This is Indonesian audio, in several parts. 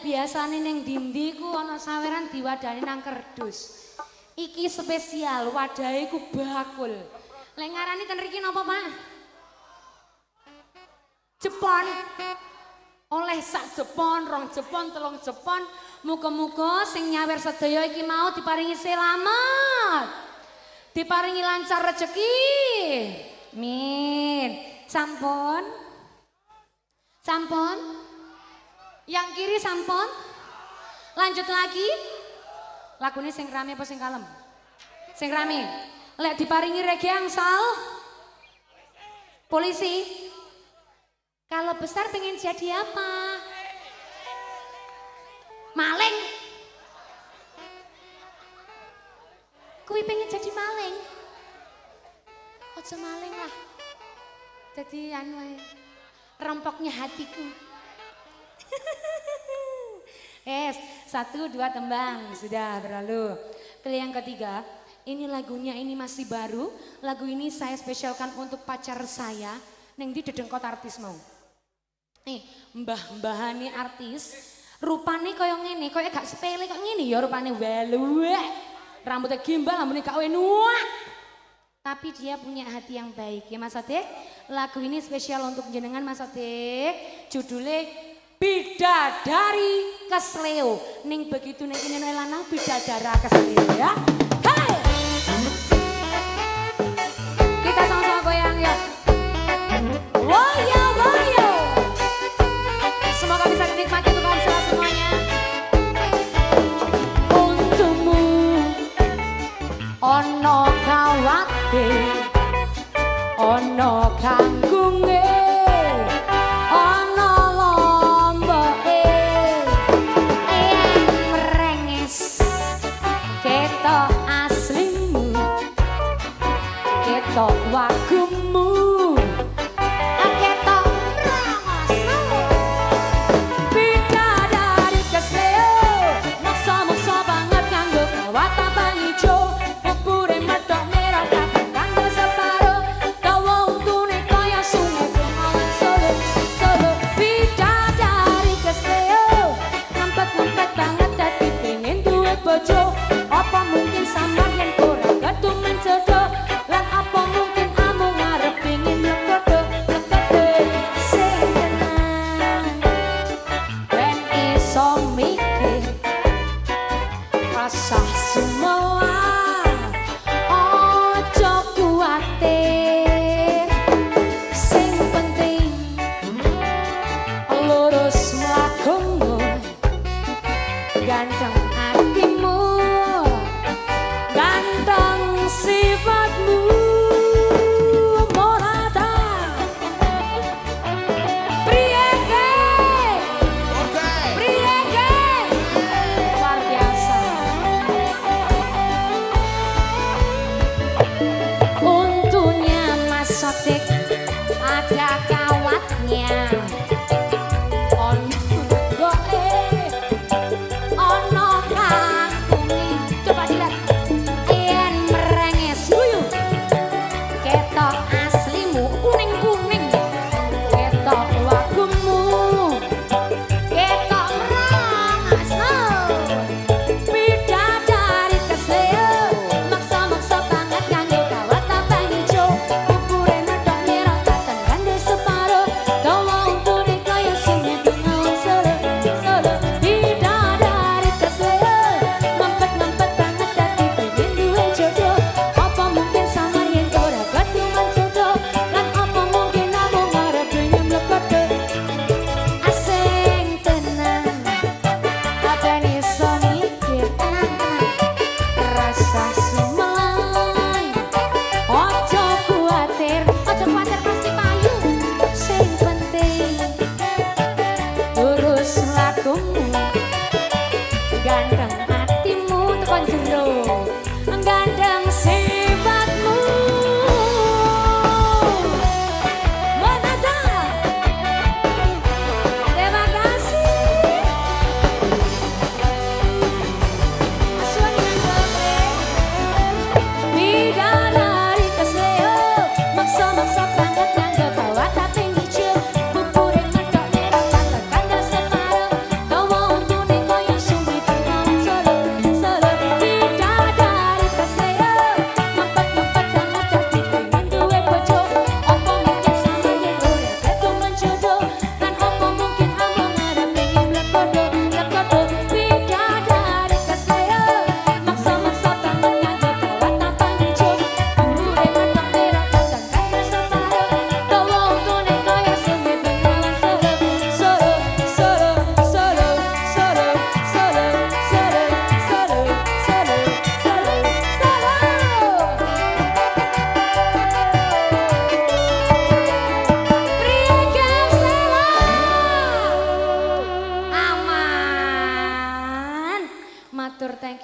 Biasane ning dindi ku ana saweran diwadani nang kerdus. Iki spesial, wadahe ku bakul. Lek ngarani ten riki napa, Pak? Jepon. Oleh sak Jepon, rong Jepon, telung Jepon, muga-muga sing nyawer sedaya iki mau diparingi selamat. Diparingi lancar rezeki. Min. Sampun. Sampun. Yang kiri sampun. Lanjut lagi. Lagunya sing rame apa sing kalem? Sing rame. Lek diparingi regi angsal. Polisi. Kalau besar pengen jadi apa? Maling. Kui pengen jadi maling. Ojo maling lah. Jadi anu rempoknya hatiku. Es, satu dua tembang sudah berlalu. Pilih yang ketiga, ini lagunya ini masih baru. Lagu ini saya spesialkan untuk pacar saya, neng di dedengkot artis mau. Nih, mbah-mbahane artis, rupane kaya ngene, kaya gak sepele kok ngene ya rupane weluwek. Rambutnya gimbal, rambutnya gak nuak. Tapi dia punya hati yang baik ya Mas Otik. Lagu ini spesial untuk jenengan Mas Otik. Judulnya Bidadari Kesleo. Ning begitu ning ini lanang bidadara kesleo ya. Hai! Kita sama-sama goyang ya. Woyo woyo. Semoga bisa dinikmati untuk kaum semua semuanya. Untukmu ono kawate ono kanggunge ketok aslimu ketok wa ganteng hatimu ganteng sifatmu monata. Prieke okay. prieke luar biasa. Untunya masotik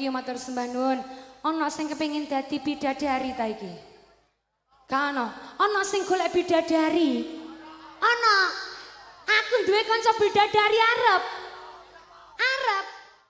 thank you, matur sembah nuwun. Ana sing kepengin dadi bidadari ta iki? Kano, ana sing golek bidadari. Ana. Aku duwe kanca bidadari arep.